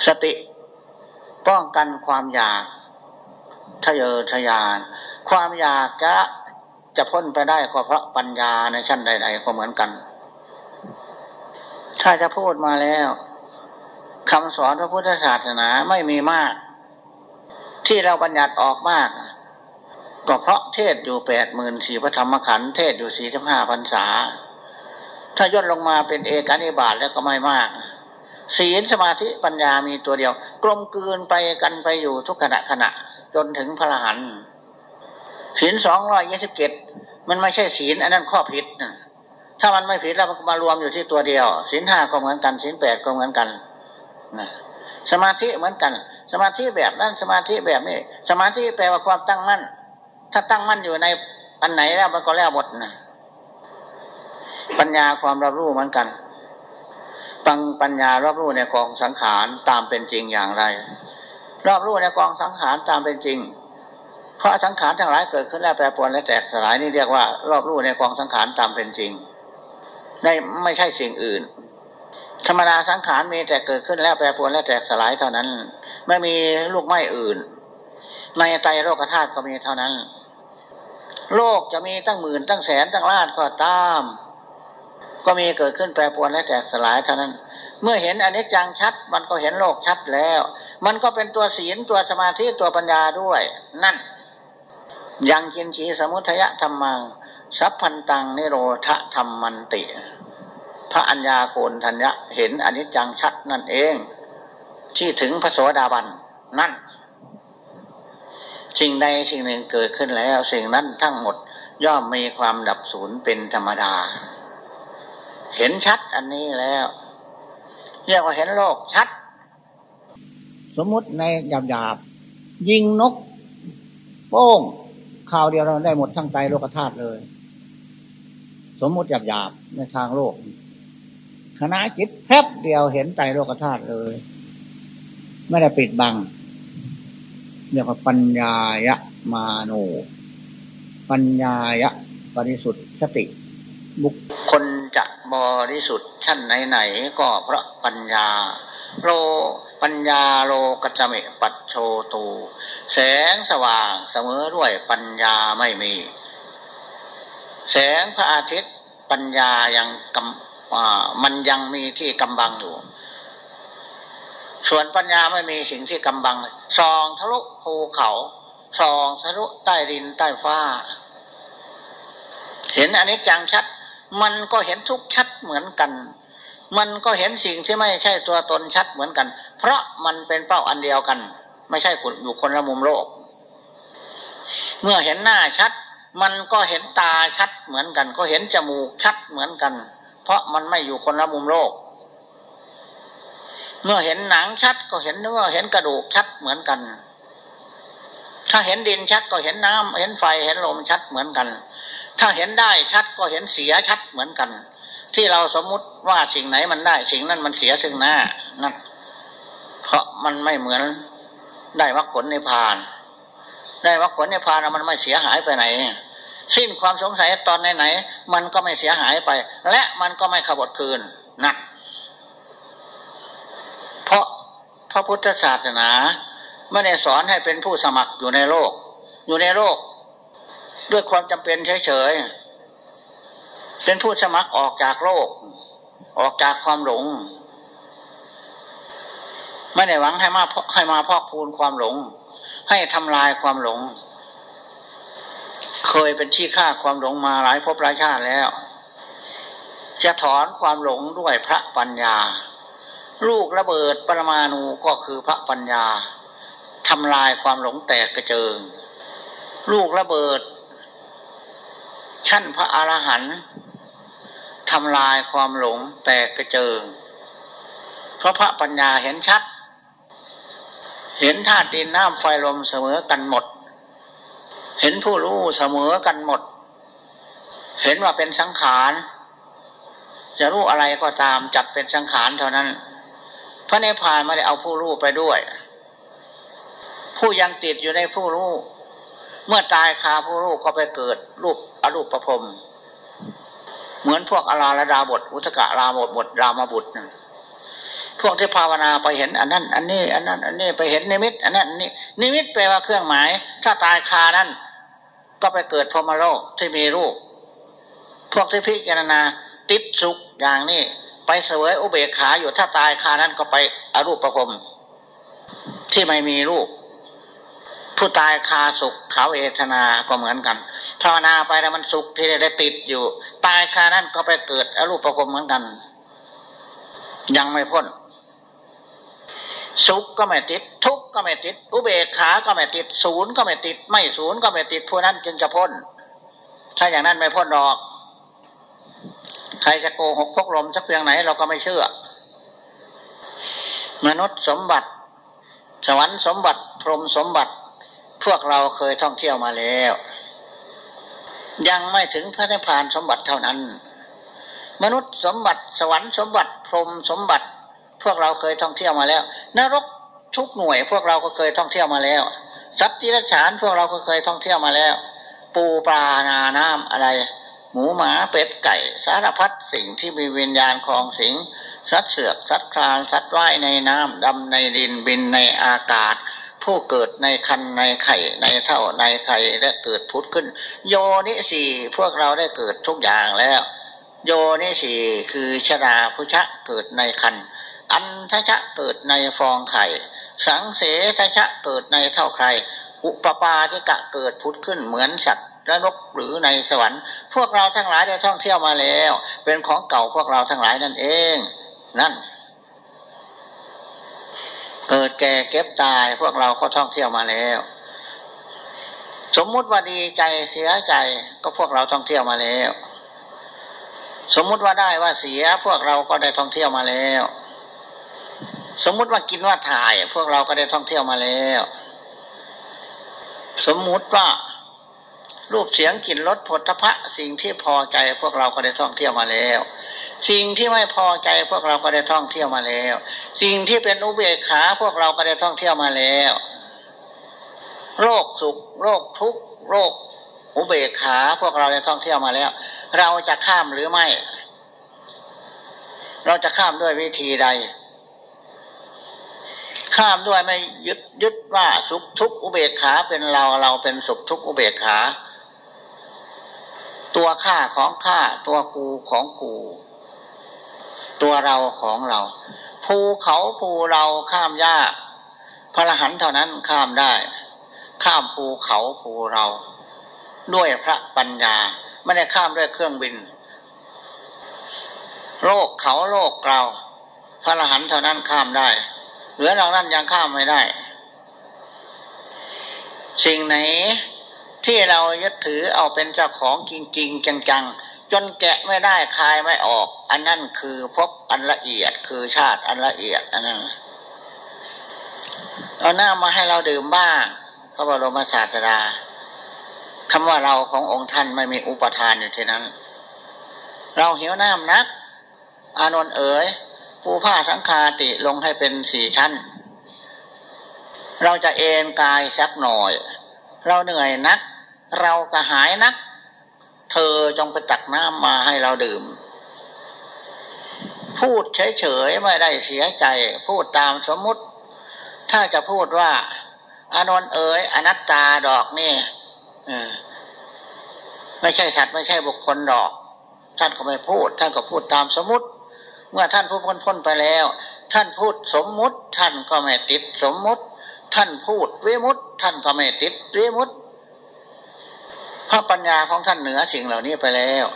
สติป้องกันความอยากทะเยอทะยาน ความอยากจะจะพ้นไปได้ก็เพราะปัญญาในชั้นใด ๆ ก็เหมือนกัน ถ้าจะพูดมาแล้วคำสอนพระพุทธศาสนาไม่มีมาก ที่เราบัญญัติออกมาก ก็เพราะเทศอยู่แปดหมื่นสี่พระธรรมขันธ์เทศอยู่สี่สิบห้าพรรษา ถ้าย่นลงมาเป็นเอกานิบาตแล้วก็ไม่มากศีลสมาธิปัญญามีตัวเดียว กลมกลืนไปกันไปอยู่ทุกขณะขณะ จนถึงพระหันศีลสองร้อยยี่สิบเจ็ดมันไม่ใช่ศีลอันนั้นข้อผิดนะถ้ามันไม่ผิดแล้วมันมารวมอยู่ที่ตัวเดียวศีลห้าก็เหมือนกันศีลแปดก็เหมือนกันนะสมาธิเหมือนกัน สมาธิแบบนั้นสมาธิแบบนี้ สมาธิแปลว่าความตั้งมั่น ถ้าตั้งมั่นอยู่ในอันไหนแล้วมันก็แล้วหมดนะปัญญาความรับรู้เหมือนกันปังปัญญารับรู้ในกองสังขารตามเป็นจริงอย่างไร รอบรู้ในกองสังขารตามเป็นจริง เพราะสังขารทั้งหลายเกิดขึ้นแล้วแปรปรวนและแตกสลายนี่เรียกว่า รอบรู้ในกองสังขารตามเป็นจริงในไม่ใช่สิ่งอื่น ธรรมดาสังขารมีแต่เกิดขึ้นแล้วแปรปรวนและแตกสลายเท่านั้น ไม่มีลูกไม้อื่น ในไตโลกธาตุก็มีเท่านั้น โลกจะมีตั้งหมื่นตั้งแสนตั้งล้านก็ตาม ก็มีเกิดขึ้นแปรปรวนและแตกสลายเท่านั้น เมื่อเห็นอนนี้จังชัด มันก็เห็นโลกชัดแล้ว มันก็เป็นตัวศีลตัวสมาธิตัวปัญญาด้วย นั่น ยังกินชีสมุทยธรรมังสัพพันตังนิโรธธรรมมันติ พระัญญาโกนทัญญะเห็นอนิจจังชัดนั่นเอง ที่ถึงพระโสดาบันนั่น สิ่งใดสิ่งหนึ่งเกิดขึ้นแล้ว สิ่งนั้นทั้งหมดย่อมมีความดับสูญเป็นธรรมดา เห็นชัดอันนี้แล้วเรียกว่าเห็นโลกชัด สมมุติในหยาบหยาบยิงนก โป้งข่าวเดียวเราได้หมดทั้งใจโลกธาตุเลย สมมุติหยาบๆในทางโลก คณะจิตแพบเดียวเห็นใจโลกธาตุเลย ไม่ได้ปิดบังเรียกว่าปัญญายะมาโน ปัญญายะบริสุทธิ์สติ บุคคลจะบริสุทธิ์ชั้นไหนๆก็เพราะปัญญา โลปัญญาโลกัจเมปัจโชตูแสงสว่างเสมอด้วยปัญญาไม่มี แสงพระอาทิตย์ปัญญายังกำ มันยังมีที่กำบังอยู่ ส่วนปัญญาไม่มีสิ่งที่กำบังส่องทะลุภูเขาส่องทะลุใต้ดินใต้ฟ้า เห็นอันนี้จังชัด มันก็เห็นทุกชัดเหมือนกัน มันก็เห็นสิ่งที่ไม่ใช่ตัวตนชัดเหมือนกัน เพราะมันเป็นเป้าอันเดียวกัน ไม่ใช่อยู่คนละมุมโลก เมื่อเห็นหน้าชัด มันก็เห็นตาชัดเหมือนกัน ก็เห็นจมูกชัดเหมือนกัน เพราะมันไม่อยู่คนละมุมโลก เมื่อเห็นหนังชัดก็เห็นเนื้อเห็นกระดูกชัดเหมือนกัน ถ้าเห็นดินชัดก็เห็นน้ำเห็นไฟเห็นลมชัดเหมือนกัน ถ้าเห็นได้ชัดก็เห็นเสียชัดเหมือนกัน ที่เราสมมุติว่าสิ่งไหนมันได้ สิ่งนั้นมันเสียซึ่งหน้านั่นเพราะมันไม่เหมือนได้มรรคผลในพาน ได้มรรคผลในพานมันไม่เสียหายไปไหน สิ้นความสงสัยตอนไหนๆมันก็ไม่เสียหายไป และมันก็ไม่ขบดคืนนั่นพระพุทธศาสนาไม่ได้สอนให้เป็นผู้สมัครอยู่ในโลก อยู่ในโลก ด้วยความจำเป็นเฉยๆเป็นผู้สมัครออกจากโลก ออกจากความหลง ไม่ได้หวังให้มาให้มาพอกพูนความหลง ให้ทำลายความหลง เคยเป็นชี้ฆ่าความหลงมาหลายภพหลายชาติแล้ว จะถอนความหลงด้วยพระปัญญา ลูกระเบิดปรมาณูก็คือพระปัญญาทำลายความหลงแตกกระเจิง ลูกระเบิด ชั้นพระอรหันต์ทำลายความหลงแตกกระเจิง เพราะพระปัญญาเห็นชัด เห็นธาตุดินน้ำไฟลมเสมอกันหมด เห็นผู้รู้เสมอกันหมด เห็นว่าเป็นสังขารจะรู้อะไรก็ตามจัดเป็นสังขารเท่านั้น พระเนพานไม่ได้เอาผู้รู้ไปด้วย ผู้ยังติดอยู่ในผู้รู้ เมื่อตายคาผู้รู้ก็ไปเกิดรูปอรูปประพรมเหมือนพวกอาราลดาบท อุตกะราบทบทรามาบุตรพวกที่ภาวนาไปเห็นอันนั้น อันนี้ อันนั้น อันนี้ไปเห็นนิมิต อันนั้นนี่นิมิตแปลว่าเครื่องหมาย ถ้าตายคานั้น ก็ไปเกิดพรมโลกที่มีรูป พวกที่พิจารณาติดสุขอย่างนี้ ไปเสวยอุเบกขาอยู่ถ้าตายคานั้นก็ไปอรูปประพรมที่ไม่มีรูป ผู้ตายคาสุขเขาเอทนาก็เหมือนกันภาวนาไปแล้วมันสุขที่ได้ติดอยู่ ตายคานั้นก็ไปเกิดอรูปประพรมเหมือนกัน ยังไม่พ้น สุขก็ไม่ติดทุก ก็ไม่ติด อุเบกขาก็ไม่ติด ศูนย์ก็ไม่ติด ไม่ศูนย์ก็ไม่ติดผู้นั้นจึงจะพ้น ถ้าอย่างนั้นไม่พ้นหรอก ใครจะโกหกพกลมสักเพียงไหนเราก็ไม่เชื่อ มนุษย์สมบัติ สวรรค์สมบัติพรหมสมบัติ พวกเราเคยท่องเที่ยวมาแล้ว ยังไม่ถึงพระนิพพานสมบัติเท่านั้น มนุษย์สมบัติ สวรรค์สมบัติ พรหมสมบัติ พวกเราเคยท่องเที่ยวมาแล้ว นรก ทุกหน่วยพวกเราก็เคยท่องเที่ยวมาแล้ว สัตว์ที่รัฉานพวกเราก็เคยท่องเที่ยวมาแล้ว ปูปลานาน้ำอะไร หมูหมาเป็ดไก่ สารพัดสิ่งที่มีวิญญาณคลองสิงสัตว์เสือกสัตว์คลานสัตว์ว่ายในน้ำดำในดินบินในอากาศ ผู้เกิดในคันในไข่ในเท่าในไข่และเกิดพุทธขึ้น โยนิสีพวกเราได้เกิดทุกอย่างแล้ว โยนิสีคือชราพุชะเกิดในคันอันทชะเกิดในฟองไข่ สังเสทชะเกิดในเท่าใคร อุปปาทิกะเกิดพุทธขึ้นเหมือนสัตว์และนกหรือในสวรรค์ พวกเราทั้งหลายได้ท่องเที่ยวมาแล้ว เป็นของเก่าพวกเราทั้งหลายนั่นเอง นั่น เกิดแก่เก็บตายพวกเราก็ท่องเที่ยวมาแล้ว สมมุติว่าดีใจเสียใจก็พวกเราท่องเที่ยวมาแล้ว สมมุติว่าได้ว่าเสียพวกเราก็ได้ท่องเที่ยวมาแล้ว สมมุติว่ากินว่าถ่ายพวกเราก็ได้ท่องเที่ยวมาแล้ว สมมุติว่ารูปเสียงกลิ่นรสผลทพะสิ่งที่พอใจพวกเราก็ได้ท่องเที่ยวมาแล้ว สิ่งที่ไม่พอใจพวกเราก็ได้ท่องเที่ยวมาแล้ว สิ่งที่เป็นอุเบกขาพวกเราก็ได้ท่องเที่ยวมาแล้ว โรคสุขโรคทุกข์โรคอุเบกขาพวกเราได้ท่องเที่ยวมาแล้ว เราจะข้ามหรือไม่ เราจะข้ามด้วยวิธีใด ข้ามด้วยไม่ยึดยึดว่าสุขทุกข์อุเบกขาเป็นเราเราเป็นสุขทุกข์อุเบกขา ตัวข้าของข้าตัวกูของกู ตัวเราของเรา ภูเขาภูเราข้ามยากพระหันเท่านั้นข้ามได้ ข้ามภูเขาภูเรา ด้วยพระปัญญาไม่ได้ข้ามด้วยเครื่องบิน โลกเขาโลกเรา พระหันเท่านั้นข้ามได้ เหลือนอกนั้นยังข้ามไม่ได้ สิ่งไหนที่เรายึดถือเอาเป็นเจ้าของจริง ๆ จังๆ จนแกะไม่ได้คายไม่ออก อันนั้นคือพบอันละเอียดคือชาติอันละเอียดอันนั้นเอาหน้ามาให้เราดื่มบ้างพระบรมศาสดาคำว่าเราขององค์ท่านไม่มีอุปทานอยู่ที่นั้น เราเหี่ยวน้ำนัก อานนท์เอ๋ย ผู้ผ้าสังคาติลงให้เป็นสี่ชั้น เราจะเอนกายสักหน่อย เราเหนื่อยนัก เรากระหายนัก เธอจงไปตักน้ำมาให้เราดื่ม พูดเฉยๆไม่ได้เสียใจ พูดตามสมมุติ ถ้าจะพูดว่าอานนท์เอ๋ยอนัตตาดอกนี่ไม่ใช่สัตว์ไม่ใช่บุคคลดอก ท่านก็ไม่พูด ท่านก็พูดตามสมมติ เมื่อท่านผู้พ้นพ้นไปแล้ว ท่านพูดสมมุติ ท่านก็ไม่ติดสมมุติ ท่านพูดวิมุตท่านก็ไม่ติดวิมุตพระปัญญาของท่านเหนือสิ่งเหล่านี้ไปแล้ว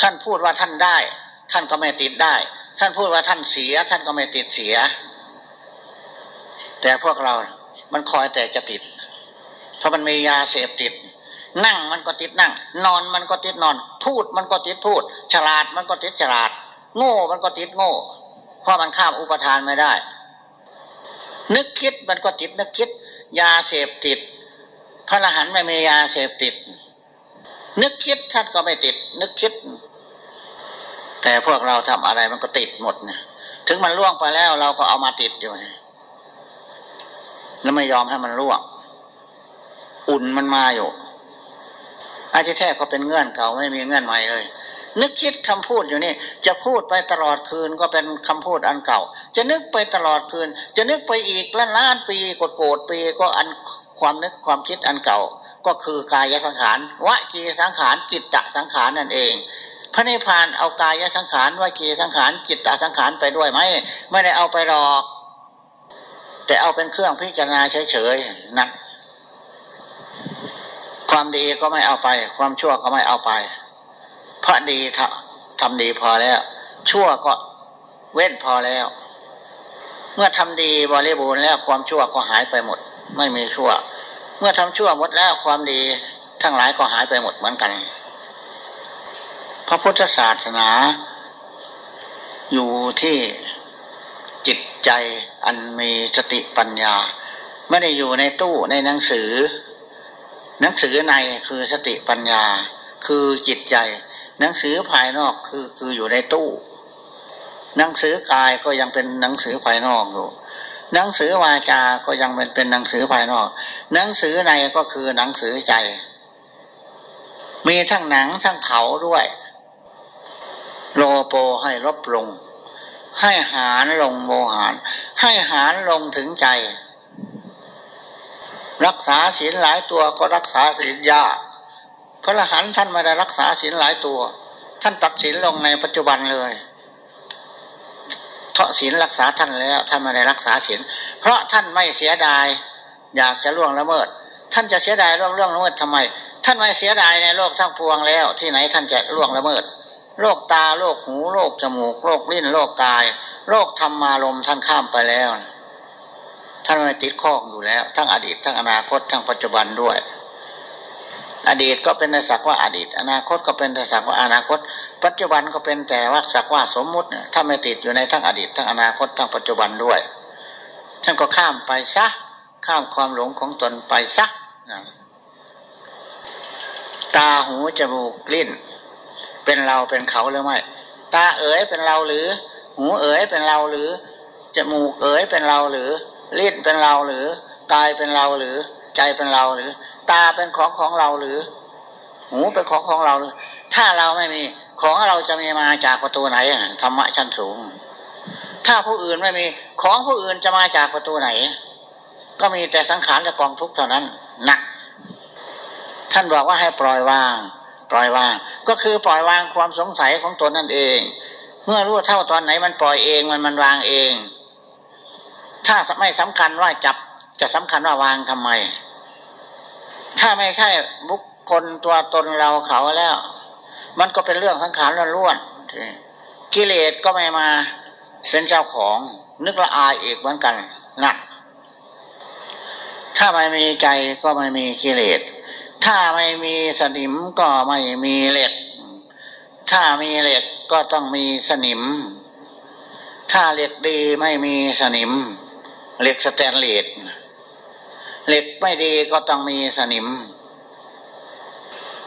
ท่านพูดว่าท่านได้ ท่านก็ไม่ติดได้ ท่านพูดว่าท่านเสีย ท่านก็ไม่ติดเสีย แต่พวกเรา มันคอยแต่จะติด เพราะมันมียาเสพติด นั่งมันก็ติดนั่ง นอนมันก็ติดนอน พูดมันก็ติดพูด ฉลาดมันก็ติดฉลาด โง่มันก็ติดโง่ เพราะมันข้ามอุปทานไม่ได้ นึกคิดมันก็ติดนึกคิด ยาเสพติด พระอรหันต์ไม่มียาเสพติด นึกคิดท่านก็ไม่ติด นึกคิด แต่พวกเราทำอะไรมันก็ติดหมดเนี่ยถึงมันล่วงไปแล้วเราก็เอามาติดอยู่เนี่ยแล้วไม่ยอมให้มันล่วงอุ่นมันมาอยู่อ้ที่แท้ก็เป็นเงื่อนเก่าไม่มีเงื่อนใหม่เลย นึกคิดคำพูดอยู่นี่ จะพูดไปตลอดคืนก็เป็นคำพูดอันเก่า จะนึกไปตลอดคืน จะนึกไปอีกล้านล้านปีกดโกรธปีก็อันความนึกความคิดอันเก่า ก็คือกายสังขารวจีสังขารจิตตสังขารนั่นเองพระนิพพานเอากายสังขารวจีสังขารจิตตสังขารไปด้วยไหมไม่ได้เอาไปหรอก แต่เอาเป็นเครื่องพิจารณาเฉยๆนั่นความดีก็ไม่เอาไป ความชั่วก็ไม่เอาไป พระดีทำดีพอแล้ว ชั่วก็เว้นพอแล้ว เมื่อทำดีบริบูรณ์แล้วความชั่วก็หายไปหมด ไม่มีชั่ว เมื่อทำชั่วหมดแล้วความดีทั้งหลายก็หายไปหมดเหมือนกัน พระพุทธศาสนา อยู่ที่จิตใจอันมีสติปัญญา ไม่ได้อยู่ในตู้ในหนังสือ หนังสือในคือสติปัญญา คือจิตใจ หนังสือภายนอกคือคืออยู่ในตู้ หนังสือกายก็ยังเป็นหนังสือภายนอกอยู่ หนังสือวาจาก็ยังเป็นเป็นหนังสือภายนอก หนังสือในก็คือหนังสือใจ มีทั้งหนังทั้งเขาด้วยโลโปให้ลบลง ให้หารลงโมหานให้หารลงถึงใจ รักษาศีลหลายตัวก็รักษาศีลยา พระอรหันต์ท่านไม่ได้รักษาศีลหลายตัว ท่านตัดศีลลงในปัจจุบันเลยเพราะศีลรักษาท่านแล้ว ท่านไม่ได้รักษาศีลเพราะท่านไม่เสียดาย อยากจะล่วงละเมิด ท่านจะเสียดายล่วงล่วงละเมิดทำไม ท่านไม่เสียดายในโลกทั้งปวงแล้ว ที่ไหนท่านจะล่วงละเมิดโรคตาโรคหูโรคจมูกโรคลิ้นโรคกายโรคธรรมารมท่านข้ามไปแล้ว ท่านไม่ติดข้องอยู่แล้ว ทั้งอดีตทั้งอนาคตทั้งปัจจุบันด้วย อดีตก็เป็นแต่สักว่าอดีต อนาคตก็เป็นแต่สักว่าอนาคต ปัจจุบันก็เป็นแต่ว่าสักว่าสมมุติถ้าไม่ติดอยู่ในทั้งอดีต ทั้งอนาคตทั้งปัจจุบันด้วยท่านก็ข้ามไปซะข้ามความหลงของตนไปซะตาหูจมูกลิ้น เป็นเราเป็นเขาหรือไม่ตาเอ๋ยเป็นเราหรือ หูเอ๋ยเป็นเราหรือจมูกเอ๋ยเป็นเราหรือลิ้นเป็นเราหรือกายเป็นเราหรือ ใจเป็นเราหรือ ตาเป็นของของเราหรือ หูเป็นของของเราหรือ ถ้าเราไม่มี ของเราจะมีมาจากประตูไหนธรรมะชั้นสูง ถ้าผู้อื่นไม่มี ของผู้อื่นจะมาจากประตูไหน ก็มีแต่สังขารและกองทุกข์เท่านั้นหนัก ท่านบอกว่าให้ปล่อยวาง ปล่อยวาง ก็คือปล่อยวางความสงสัยของตนนั่นเอง เมื่อรู้เท่าตอนไหนมันปล่อยเองมันมันวางเอง ถ้าไม่สำคัญว่าจับจะสำคัญว่าวางทำไม ถ้าไม่ใช่บุคคลตัวตนเราเขาแล้ว มันก็เป็นเรื่องสังขารล้วนๆกิเลสก็ไม่มาเป็นเจ้าของ นึกละอายอีกเหมือนกันนักถ้าไม่มีใจก็ไม่มีกิเลส ถ้าไม่มีสนิมก็ไม่มีเหล็ก ถ้ามีเหล็กก็ต้องมีสนิม ถ้าเหล็กดีไม่มีสนิม เหล็กสแตนเลส เหล็กไม่ดีก็ต้องมีสนิม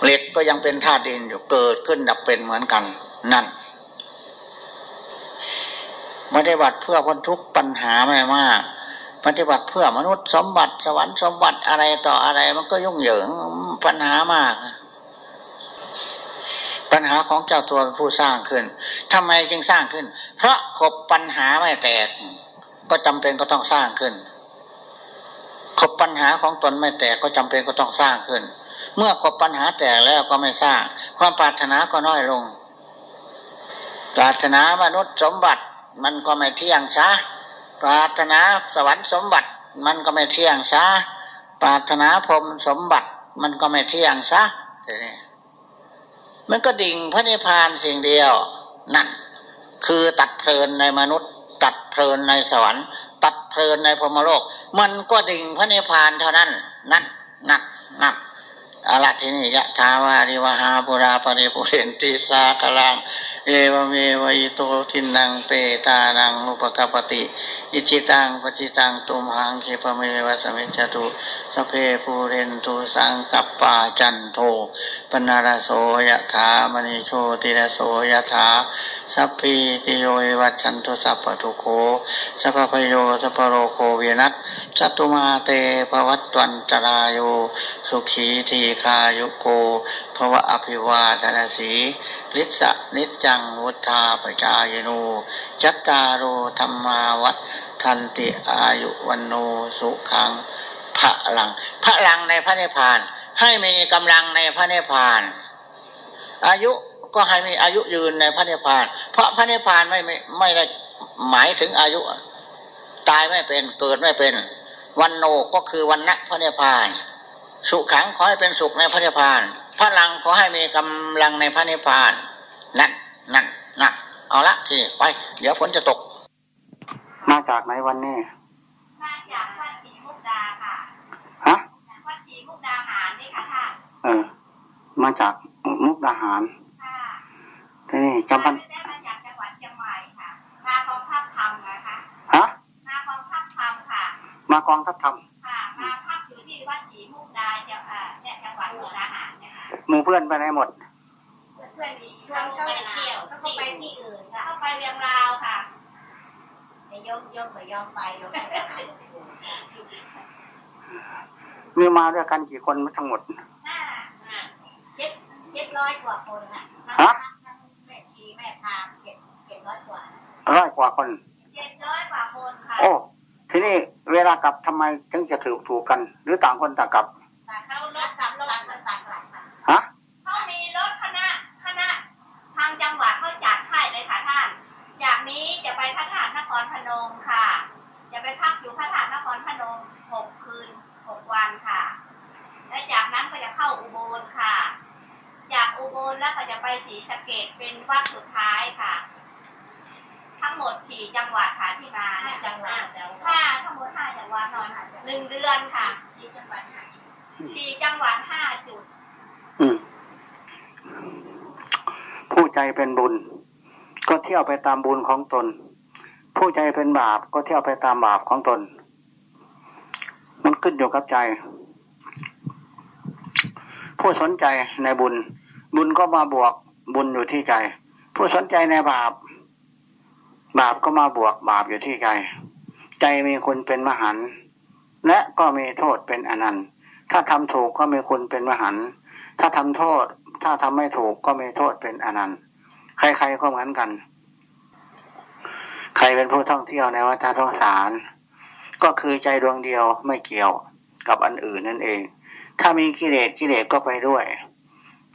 เหล็กก็ยังเป็นธาตุดินอยู่เกิดขึ้นดับเป็นเหมือนกันนั่นปฏิบัติเพื่อพ้นทุกปัญหาไม่มากปฏิบัติเพื่อมนุษย์สมบัติสวรรค์สมบัติอะไรต่ออะไร มันก็ยุ่งเหยิงปัญหามาก ปัญหาของเจ้าตัวผู้สร้างขึ้นทำไมจึงสร้างขึ้น เพราะขบปัญหาไม่แตก ก็จำเป็นก็ต้องสร้างขึ้น ขบปัญหาของตนไม่แตกก็จำเป็นก็ต้องสร้างขึ้น เมื่อขบปัญหาแตกแล้วก็ไม่สร้าง ความปรารถนาก็น้อยลง ปรารถนามนุษย์สมบัติมันก็ไม่เที่ยงซะปรารถนาสวรรค์สมบัติ มันก็ไม่เที่ยงซะปรารถนาพรมสมบัติ มันก็ไม่เที่ยงซะมันก็ดิ่งพระนิพพานสิ่งเดียว นั่น คือตัดเพลินในมนุษย์ ตัดเพลินในสวรรค์ ตัดเพลินในพรมโลก มันก็ดิ่งพระนิพพานเท่านั้น นั่นนั่นนั่นอาลทินิยะทาวาริวหาปุราปริปุเรนติสากลังเอวเมวิโตทินังเปตานังอุปกปติ อิจิตังปจิตังตุมหังเคปเมวะสมิจตุสเพปูเรนตุสังกัปปาจันโทปนารโสยถามณีโชติรโสยถาสัพพีติโยวัชันตุสัพพทุโคสัพพโยสัพโรโคเวนัสสัตุมาเตภวัตวันจรายโยสุขีทีคายุโกภวะอภิวาทนาสีลิสะนิจังวุธาปจายโนจัตตารโอธรรมาวัฏ ทันติอายุวันโนสุขังพระลัง พระลังในพระนิพพาน ให้มีกำลังในพระนิพพาน อายุก็ให้มีอายุยืนในพระนิพพาน เพราะพระนิพพานไม่ไม่ไม่ได้หมายถึงอายุ ตายไม่เป็นเกิดไม่เป็น วันโนก็คือวันนะพระนิพพาน สุขังขอให้เป็นสุขในพระนิพพาน พระลังขอให้มีกำลังในพระนิพพาน นั่นนั่นนั่นเอาละทีไป เดี๋ยวฝนจะตก มาจากไหนวันนี้มาจากวัดศรีมุกดาค่ะฮะวัดศรีมุกดาหารนี่ค่ะท่านเออ มาจากมุกดาหารค่ะที่นี่จำพันไม่ได้มาจากจังหวัดเชียงใหม่ค่ะ มากองทัพธรรมนะคะฮะมากองทัพธรรมค่ะ มากองทัพธรรมค่ะมาพักอยู่ที่วัดศรีมุกดาจังเอ่อเนี่ยจังหวัดมุกดาหารเนี่ยค่ะหมู่เพื่อนไปไหนหมดเพื่อนๆมีชวนเขาไปเที่ยวเขาก็ไปที่อื่นค่ะเขาไปเรียงราวค่ะ แต่ยกยกไปยอมไปยกไปมีมาด้วยกันกี่คนทั้งหมดห้าห้าเจ็ดเจ็ดร้อยกว่าคนค่ะฮะทั้งแม่ชีแม่พามเจ็ดเจ็ดร้อยกว่าร้อยกว่าคนเจ็ดร้อยกว่าคนค่ะโอ้ที่นี่เวลากลับทำไมถึงจะถูกถูกกัน หรือต่างคนต่างกลับ แต่เขารถสับรถสับสับหลายค่ะ ฮะ เขามีรถคณะคณะทางจังหวัดเขาจัดให้เลยค่ะท่าน จากนี้จะไป พระธาตุนครพนมค่ะ จะไปพักอยู่พระธาตุนครพนมหกคืนหกวันค่ะ และจากนั้นก็จะเข้าอุบลค่ะ จากอุบลแล้วก็จะไปศรีสะเกดเป็นวัดสุดท้ายค่ะ ทั้งหมดสี่จังหวัดค่ะที่มาเนี่ยจังหวัดห้าทั้งหมดห้าจังหวัดนอนหนึ่งเดือนค่ะสี่จังหวัดห้าจุดสี่จังหวัดห้าจุดอืมผู้ใจเป็นบุญ ก็เที่ยวไปตามบุญของตน ผู้ใจเป็นบาปก็เที่ยวไปตามบาปของตน มันขึ้นอยู่กับใจ ผู้สนใจในบุญ บุญก็มาบวกบุญอยู่ที่ใจ ผู้สนใจในบาป บาปก็มาบวกบาปอยู่ที่ใจ ใจมีคุณเป็นมหันและก็มีโทษเป็นอนันต์ ถ้าทำถูกก็มีคุณเป็นมหันถ้าทำโทษ ถ้าทำไม่ถูกก็มีโทษเป็นอนันต์ ใครๆก็เหมือนกัน ใครเป็นผู้ท่องเที่ยวในวัฏสงสาร ก็คือใจดวงเดียวไม่เกี่ยวกับอันอื่นนั่นเอง ถ้ามีกิเลสกิเลสก็ไปด้วย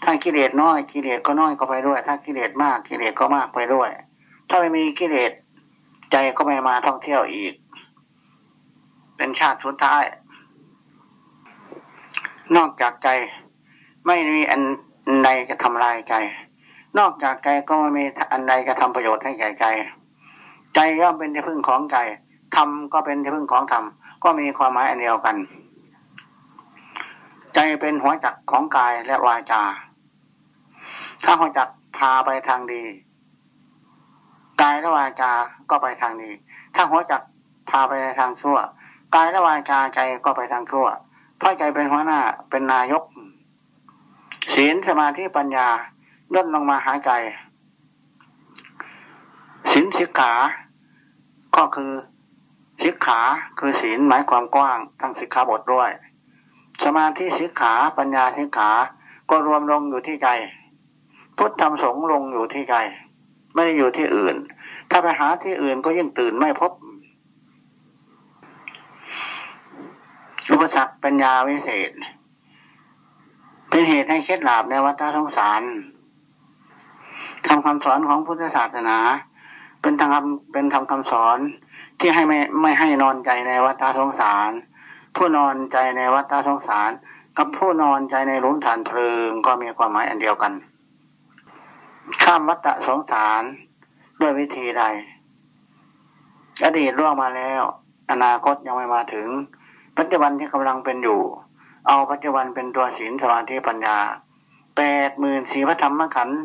ถ้ากิเลสน้อยกิเลสก็น้อยก็ไปด้วย ถ้ากิเลสมากกิเลสก็มากไปด้วย ถ้าไม่มีกิเลสใจก็ไม่มาท่องเที่ยวอีก เป็นชาติสุดท้าย นอกจากใจไม่มีอันใดจะทำลายใจ นอกจากใจก็ไม่มีอันใดจะทำประโยชน์ให้แก่ใจใจ ย่อมเป็นที่พึ่งของใจธรรมก็เป็นที่พึ่งของธรรมก็มีความหมายอันเดียวกัน ใจเป็นหัวจักของกายและวาจา ถ้าหัวจักพาไปทางดี กายและวาจาก็ไปทางดี ถ้าหัวจักพาไปทางชั่ว กายและวาจาใจก็ไปทางชั่วเพราะใจเป็นหัวหน้าเป็นนายก ศีลสมาธิปัญญาย่นลงมาหาใจ ศีลสิกขา ก็คือสิกขาคือศีลหมายความกว้างทั้งสิกขาบทด้วย สมาธิสิกขาปัญญาสิกขาก็รวมลงอยู่ที่ใจพุทธธรรมสงลงอยู่ที่ใจไม่ได้อยู่ที่อื่น ถ้าไปหาที่อื่นก็ยิ่งตื่นไม่พบปสรรคปัญญาวิเศษ เป็นเหตุให้เคล็ดลาบในวัฏสงสารคำคำสอนของพุทธศาสนา เป็นทางเป็นคำคำสอนที่ให้ไม่ไม่ให้นอนใจในวัฏสงสาร ผู้นอนใจในวัฏสงสาร กับผู้นอนใจในหลุมฐานเพลิงก็มีความหมายอันเดียวกัน ข้ามวัฏสงสารด้วยวิธีใดอดีตล่วงมาแล้ว อนาคตยังไม่มาถึง ปัจจุบันที่กำลังเป็นอยู่ เอาปัจจุบันเป็นตัวศีลสมาธิปัญญาแปดหมื่นสี่พระธรรมขันธ์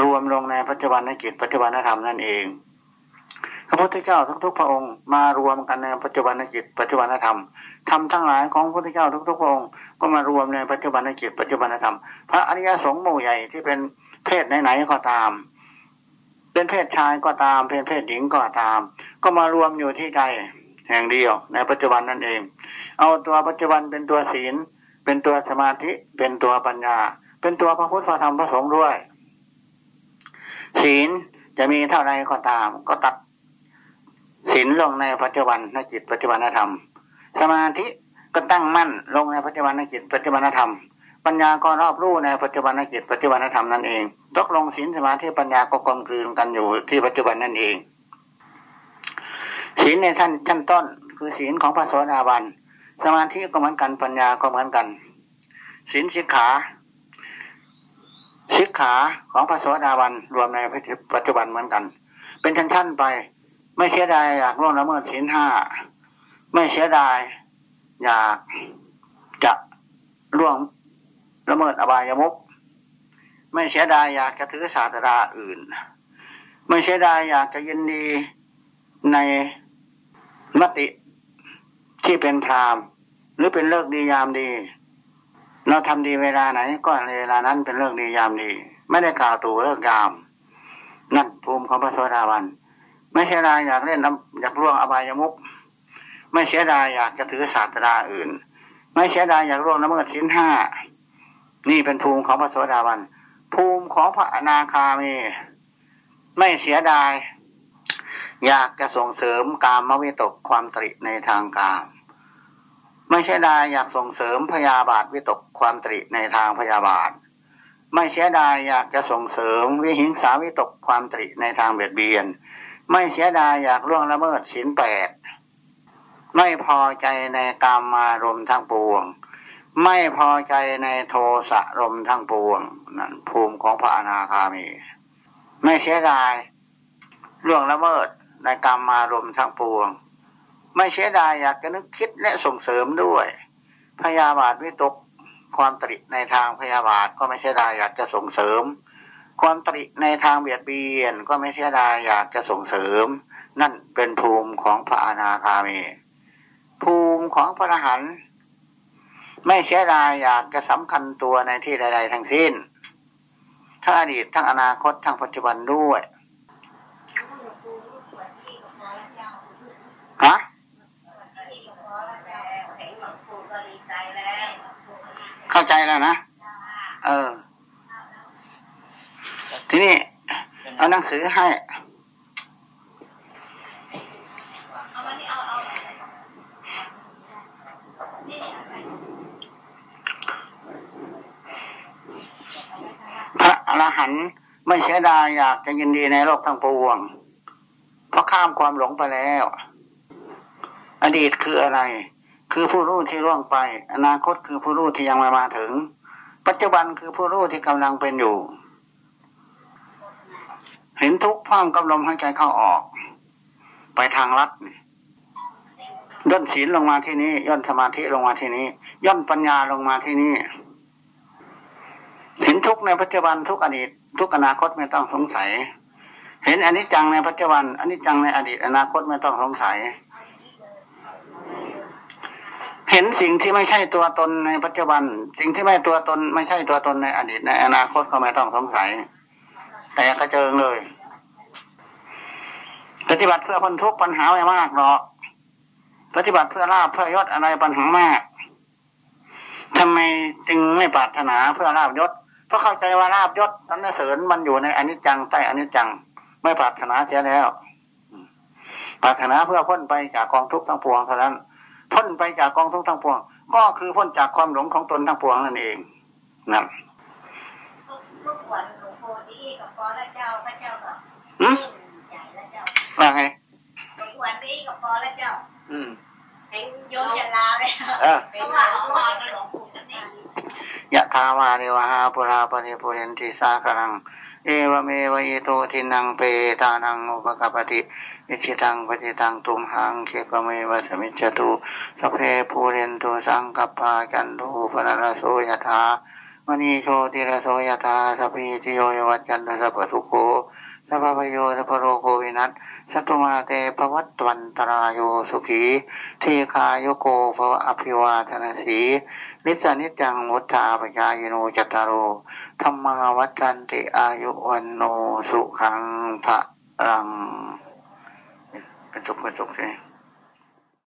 รวมลงในปัจจุบันในจิตปัจจุบันธรรมนั่นเอง พระพุทธเจ้าทุกๆพระองค์มารวมกันในปัจจุบันจิตปัจจุบันธรรมทำทั้งหลายของพระพุทธเจ้าทุกๆพระองค์ก็มารวมในปัจจุบันจิตปัจจุบันธรรม พระอริยสงฆ์หมู่ใหญ่ที่เป็นเพศไหนๆก็ตาม เป็นเพศชายก็ตาม เป็นเพศหญิงก็ตาม ก็มารวมอยู่ที่ใจแห่งเดียวในปัจจุบันนั่นเอง เอาตัวปัจจุบันเป็นตัวศีล เป็นตัวสมาธิ เป็นตัวปัญญา เป็นตัวพระพุทธธรรมพระสงฆ์ด้วย ศีลจะมีเท่าไรก็ตาม ก็ตัดศีลลงในปัจจุบันในจิตปัจจุบันธรรม สมาธิก็ตั้งมั่นลงในปัจจุบันในจิตปัจจุบันธรรม ปัญญาก็รอบรู้ในปัจจุบันในจิตปัจจุบันธรรมนั่นเองตกลงศีลสมาธิปัญญาก็กลมกลืนกันอยู่ที่ปัจจุบันนั่นเองศีลในท่านชั้นต้น คือศีลของพระโสดาบัน สมาธิก็เหมือนกันปัญญาก็เหมือนกันศีลสิกขา สิกขาของพระโสดาบันรวมในปัจจุบันเหมือนกัน เป็นชั้นๆไป ไม่เสียดายอยากล่วงละเมิดศีลห้าไม่เสียดายอยากจะล่วงละเมิดอบายมุกไม่เสียดายอยากจะถือศาสดาอื่น ไม่เสียดายอยากจะยินดีในมติที่เป็นพรามหรือเป็นเลิกดียามดี เราทำดีเวลาไหน ก็เวลานั้นเป็นเลิกดียามดี ไม่ได้กล่าวตู่เลิกยาม นั่นภูมิของพระโสดาบัน ไม่เสียดายอยากเล่นอยากล่วงอบายมุกไม่เสียดายอยากจะถือศาสตราอื่น ไม่เสียดายอยากล่วงละเมิดสินห้านี่เป็นภูมิของพระโสดาบัน ภูมิของพระอนาคามี ไม่เสียดาย อยากจะส่งเสริมกามวิตกความตริในทางกาม ไม่เสียดายอยากส่งเสริมพยาบาทวิตกความตริในทางพยาบาท ไม่เสียดายอยากจะส่งเสริมวิหิงสาวิตกความตริในทางเบียดเบียน ไม่เสียดายอยากล่วงละเมิดศีลแปดไม่พอใจในกามารมทั้งปวง ไม่พอใจในโทสะรมทั้งปวงนั่นภูมิของพระอนาคามี ไม่เสียดายล่วงละเมิดในกามมารมทั้งปวง ไม่เสียดายอยากจะนึกคิดและส่งเสริมด้วย พยาบาทวิตกความตริในทางพยาบาทก็ไม่เสียดายอยากจะส่งเสริม ความตริในทางเบียดเบียนก็ไม่เสียดายอยากจะส่งเสริม นั่นเป็นภูมิของพระอนาคามี ภูมิของพระอรหันต์ไม่เสียดายอยากจะสำคัญตัวในที่ใด ๆ ทั้งสิ้น ทั้งอดีตทั้งอนาคตทั้งปัจจุบันด้วยฮะ เข้าใจแล้วนะ เออ ทีนี้ เอาหนังสือให้พระอรหันต์ไม่เสียดายอยากจะยินดีในโลกทั้งปวง เพราะข้ามความหลงไปแล้ว อดีตคืออะไร คือผู้รู้ที่ล่วงไป อนาคตคือผู้รู้ที่ยังไม่มาถึง ปัจจุบันคือผู้รู้ที่กำลังเป็นอยู่ เห็นทุกข์พร้อมกับลมหายใจเข้าออก ไปทางลัดย่นศีลลงมาที่นี้ ย่นสมาธิลงมาที่นี้ ย่นปัญญาลงมาที่นี้เห็นทุกข์ในปัจจุบันทุกอดีต ทุกอนาคตไม่ต้องสงสัย เห็นอนิจจังในปัจจุบันอนิจจังในอดีต อนาคตไม่ต้องสงสัย เห็นสิ่งที่ไม่ใช่ตัวตนในปัจจุบัน สิ่งที่ไม่ตัวตน ไม่ใช่ตัวตนในอดีตในอนาคตก็ไม่ต้องสงสัย แต่กระเจิงเลยปฏิบัติเพื่อคนทุกปัญหาไม่มากหรอกปฏิบัติเพื่อลาบเพื่อยศอะไรปัญหามากทำไมจึงไม่ปรารถนาเพื่อลาบยศเพราะเข้าใจว่าลาบยศสันเสริญมันอยู่ในอนิจจังใต้อนิจจัง ไม่ปรารถนาเสียแล้วปรารถนาเพื่อพ้นไปจากกองทุกข์ทั้งปวงเท่านั้น พ้นไปจากกองทุกข์ทั้งปวง ก็คือพ้นจากความหลงของตนทั้งปวงนั่นเองนะทุกวันหลวงพ่อที่กับพ่อและเจ้าพระเจ้าก็หืมใหญ่และเจ้าว่าไงทุกวันที่กับพ่อและเจ้า อืมเห็นโยมจะลาเลยเออเพราะว่าหลวงพ่อกับหลวงปู่กันนี่ยะถาวาเรวหาปุราปริปุเรนติสาคารัง เอวเมวะอิโตทินังเปตานังอุปกปปติ อิชิตังปฏิตังตุมหังเขปเมวะสมิจตุสเพภูเรนตุสังกปาจันทูปนรโสยถามณีโชติรสโสยถาสพีติโยยวัจจันทสัพพทุโคสัพพโยสัพโรโควินัสสัตุมาเตภวัตวันตรายโยสุขีทีคายโกภวะอภิวาทนาสีนิสานิจังมุตตาปจายโนจตตารโอธรรมาวัจันติอายุวันโนสุขังพระรัง เป็นสุขเป็นสุขใช่ไหม